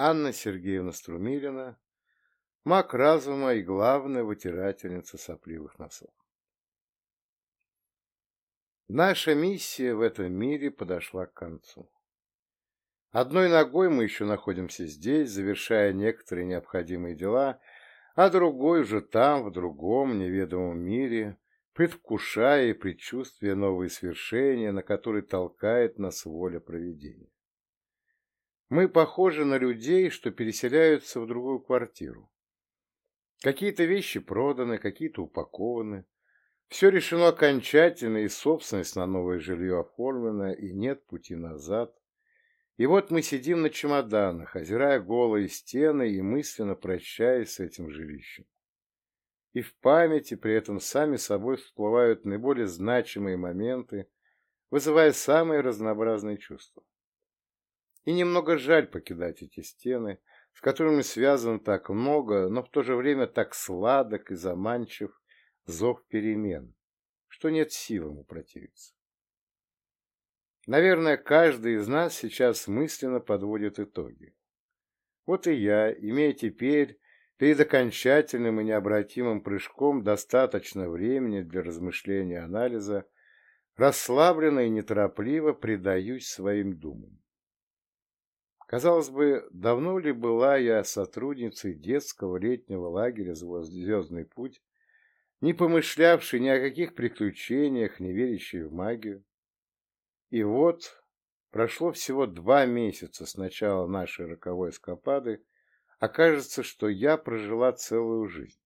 Анна Сергеевна Струмилина, маг разума и главная вытирательница сопливых носов. Наша миссия в этом мире подошла к концу. Одной ногой мы еще находимся здесь, завершая некоторые необходимые дела, а другой уже там, в другом неведомом мире, предвкушая и предчувствуя новые свершения, на которые толкает нас воля проведения. Мы похожи на людей, что переселяются в другую квартиру. Какие-то вещи проданы, какие-то упакованы, все решено окончательно, и собственность на новое жилье оформлена, и нет пути назад. И вот мы сидим на чемоданах, озирая голые стены и мысленно прощаясь с этим жилищем. И в памяти при этом сами собой всплывают наиболее значимые моменты, вызывая самые разнообразные чувства. И немного жаль покидать эти стены, с которыми связано так много, но в то же время так сладок и заманчив зов перемен, что нет сил ему противиться. Наверное, каждый из нас сейчас мысленно подводит итоги. Вот и я, имея теперь перед окончательным и необратимым прыжком достаточно времени для размышления и анализа, расслабленно и неторопливо предаюсь своим думам. Казалось бы, давно ли была я сотрудницей детского летнего лагеря «Звездный путь», не помышлявший ни о каких приключениях, не верящий в магию. И вот прошло всего два месяца с начала нашей роковой эскапады, а кажется, что я прожила целую жизнь.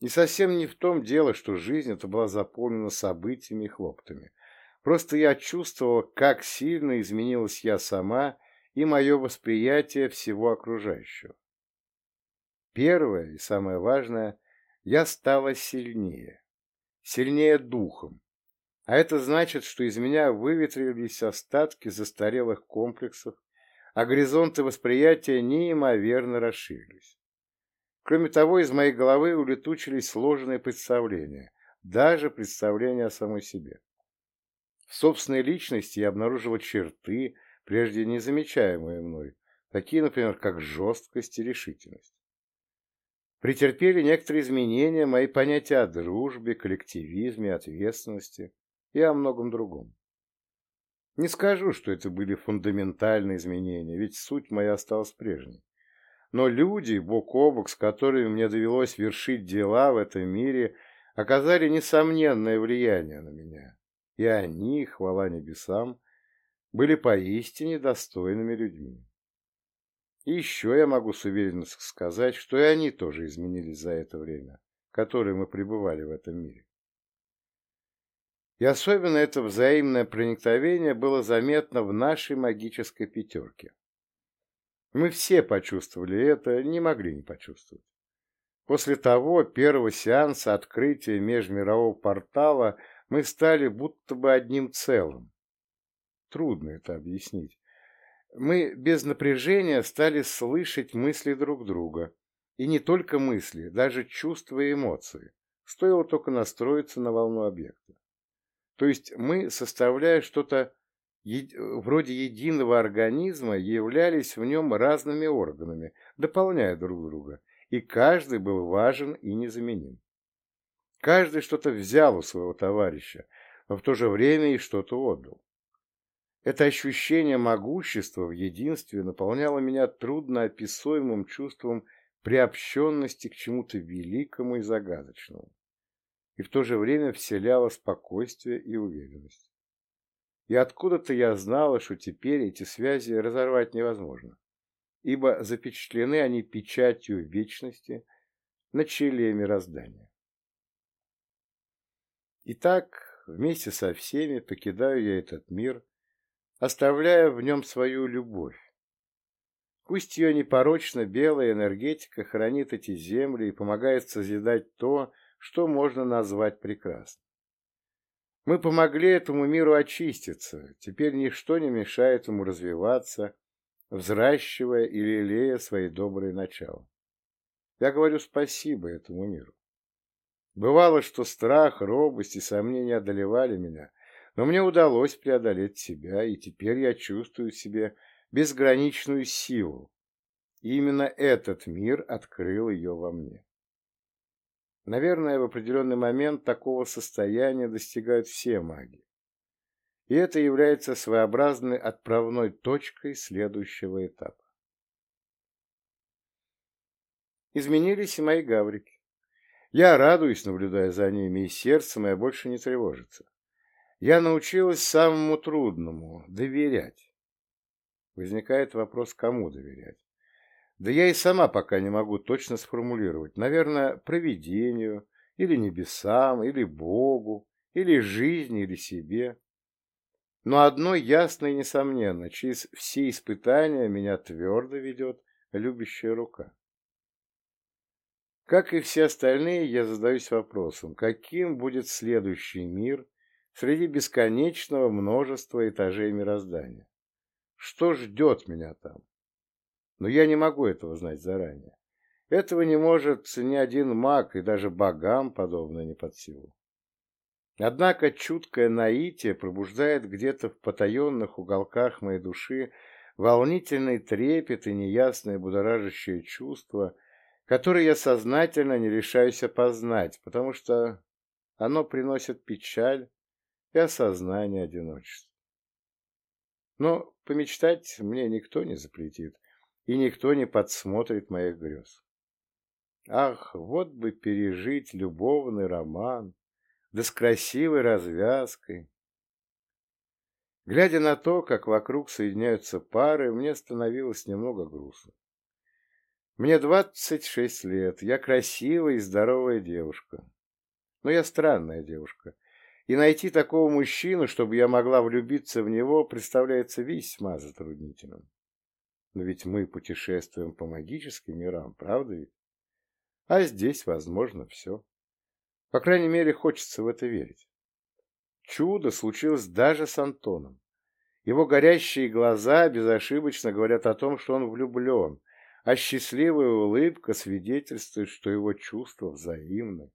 И совсем не в том дело, что жизнь эта была заполнена событиями и хлоптами. Просто я чувствовала, как сильно изменилась я сама и мое восприятие всего окружающего. Первое и самое важное я стала сильнее, сильнее духом, а это значит, что из меня выветрились остатки застарелых комплексов, а горизонты восприятия неимоверно расширились. Кроме того, из моей головы улетучились сложные представления, даже представления о самой себе. В собственной личности я обнаружила черты, прежде незамечаемые мной, такие, например, как жесткость и решительность претерпели некоторые изменения мои понятия о дружбе, коллективизме, ответственности и о многом другом. Не скажу, что это были фундаментальные изменения, ведь суть моя осталась прежней. Но люди, бок о бок, с которыми мне довелось вершить дела в этом мире, оказали несомненное влияние на меня. И они, хвала небесам, были поистине достойными людьми. И еще я могу с уверенностью сказать, что и они тоже изменились за это время, которое мы пребывали в этом мире. И особенно это взаимное проникновение было заметно в нашей магической пятерке. Мы все почувствовали это, не могли не почувствовать. После того первого сеанса открытия межмирового портала мы стали будто бы одним целым. Трудно это объяснить мы без напряжения стали слышать мысли друг друга. И не только мысли, даже чувства и эмоции. Стоило только настроиться на волну объекта. То есть мы, составляя что-то вроде единого организма, являлись в нем разными органами, дополняя друг друга, и каждый был важен и незаменим. Каждый что-то взял у своего товарища, но в то же время и что-то отдал. Это ощущение могущества в единстве наполняло меня трудноописуемым чувством приобщенности к чему-то великому и загадочному, и в то же время вселяло спокойствие и уверенность. И откуда-то я знала, что теперь эти связи разорвать невозможно, ибо запечатлены они печатью вечности на челе мироздания. Итак, вместе со всеми покидаю я этот мир – оставляя в нем свою любовь. Пусть ее непорочно белая энергетика хранит эти земли и помогает созидать то, что можно назвать прекрасным. Мы помогли этому миру очиститься, теперь ничто не мешает ему развиваться, взращивая и лелея свои добрые начала. Я говорю спасибо этому миру. Бывало, что страх, робость и сомнения одолевали меня, но мне удалось преодолеть себя, и теперь я чувствую в себе безграничную силу. И именно этот мир открыл ее во мне. Наверное, в определенный момент такого состояния достигают все маги. И это является своеобразной отправной точкой следующего этапа. Изменились и мои гаврики. Я радуюсь, наблюдая за ними, и сердце мое больше не тревожится. Я научилась самому трудному – доверять. Возникает вопрос, кому доверять. Да я и сама пока не могу точно сформулировать. Наверное, провидению, или небесам, или Богу, или жизни, или себе. Но одно ясно и несомненно, через все испытания меня твердо ведет любящая рука. Как и все остальные, я задаюсь вопросом, каким будет следующий мир среди бесконечного множества этажей мироздания? Что ждет меня там? Но я не могу этого знать заранее. Этого не может ни один маг, и даже богам подобное не под силу. Однако чуткое наитие пробуждает где-то в потаенных уголках моей души волнительный трепет и неясное будоражащее чувство, которое я сознательно не решаюсь опознать, потому что оно приносит печаль и осознание одиночества. Но помечтать мне никто не запретит, и никто не подсмотрит моих грез. Ах, вот бы пережить любовный роман, да с красивой развязкой. Глядя на то, как вокруг соединяются пары, мне становилось немного грустно. Мне двадцать шесть лет, я красивая и здоровая девушка. Но я странная девушка, и найти такого мужчину, чтобы я могла влюбиться в него, представляется весьма затруднительным. Но ведь мы путешествуем по магическим мирам, правда ведь? А здесь возможно все. По крайней мере, хочется в это верить. Чудо случилось даже с Антоном. Его горящие глаза безошибочно говорят о том, что он влюблен, а счастливая улыбка свидетельствует, что его чувства взаимны.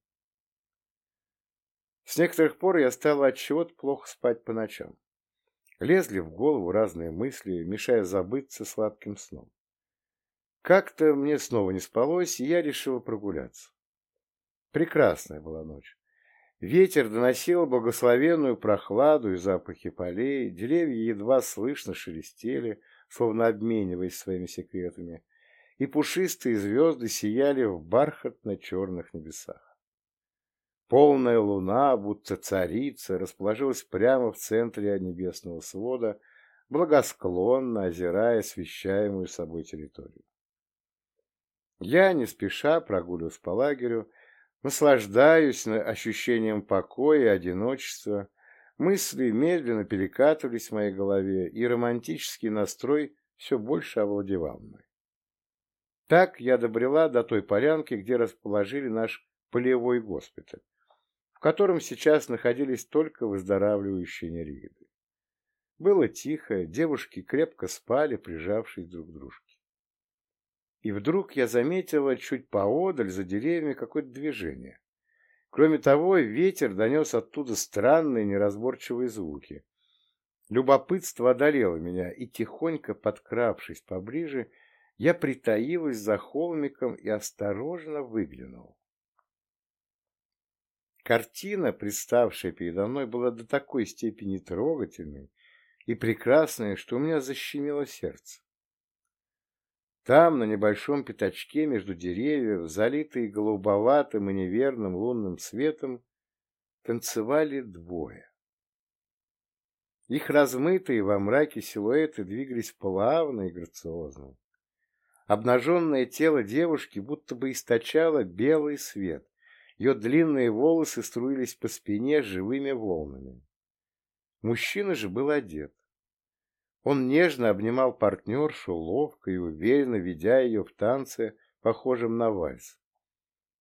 С некоторых пор я стала от чего-то плохо спать по ночам. Лезли в голову разные мысли, мешая забыться сладким сном. Как-то мне снова не спалось, и я решила прогуляться. Прекрасная была ночь. Ветер доносил благословенную прохладу и запахи полей, деревья едва слышно шелестели, словно обмениваясь своими секретами, и пушистые звезды сияли в бархатно-черных небесах. Полная луна, будто царица, расположилась прямо в центре небесного свода, благосклонно озирая освещаемую собой территорию. Я не спеша прогуливаюсь по лагерю, наслаждаюсь ощущением покоя и одиночества, мысли медленно перекатывались в моей голове, и романтический настрой все больше овладевал мной. Так я добрела до той полянки, где расположили наш полевой госпиталь, котором сейчас находились только выздоравливающие нереиды. Было тихо, девушки крепко спали, прижавшись друг к дружке. И вдруг я заметила чуть поодаль за деревьями какое-то движение. Кроме того, ветер донес оттуда странные неразборчивые звуки. Любопытство одолело меня, и, тихонько подкравшись поближе, я притаилась за холмиком и осторожно выглянула. Картина, представшая передо мной, была до такой степени трогательной и прекрасной, что у меня защемило сердце. Там, на небольшом пятачке между деревьев, залитые голубоватым и неверным лунным светом, танцевали двое. Их размытые во мраке силуэты двигались плавно и грациозно. Обнаженное тело девушки будто бы источало белый свет, ее длинные волосы струились по спине живыми волнами. Мужчина же был одет. Он нежно обнимал партнершу, ловко и уверенно ведя ее в танце, похожем на вальс.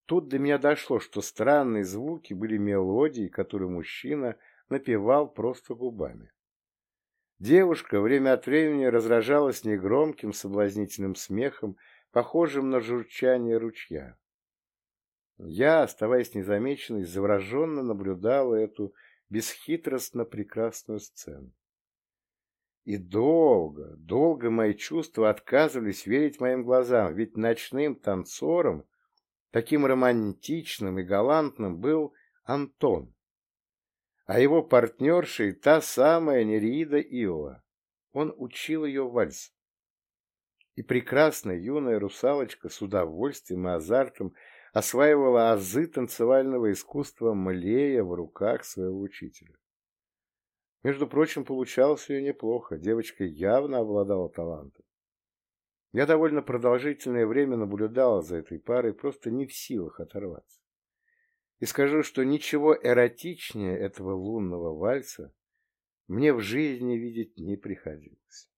Тут до меня дошло, что странные звуки были мелодией, которую мужчина напевал просто губами. Девушка время от времени разражалась негромким соблазнительным смехом, похожим на журчание ручья. Я, оставаясь незамеченной, завороженно наблюдала эту бесхитростно прекрасную сцену. И долго, долго мои чувства отказывались верить моим глазам, ведь ночным танцором, таким романтичным и галантным, был Антон. А его партнершей та самая Нерида Иова. Он учил ее вальс. И прекрасная юная русалочка с удовольствием и азартом осваивала азы танцевального искусства, млея в руках своего учителя. Между прочим, получалось ее неплохо, девочка явно обладала талантом. Я довольно продолжительное время наблюдала за этой парой, просто не в силах оторваться. И скажу, что ничего эротичнее этого лунного вальса мне в жизни видеть не приходилось.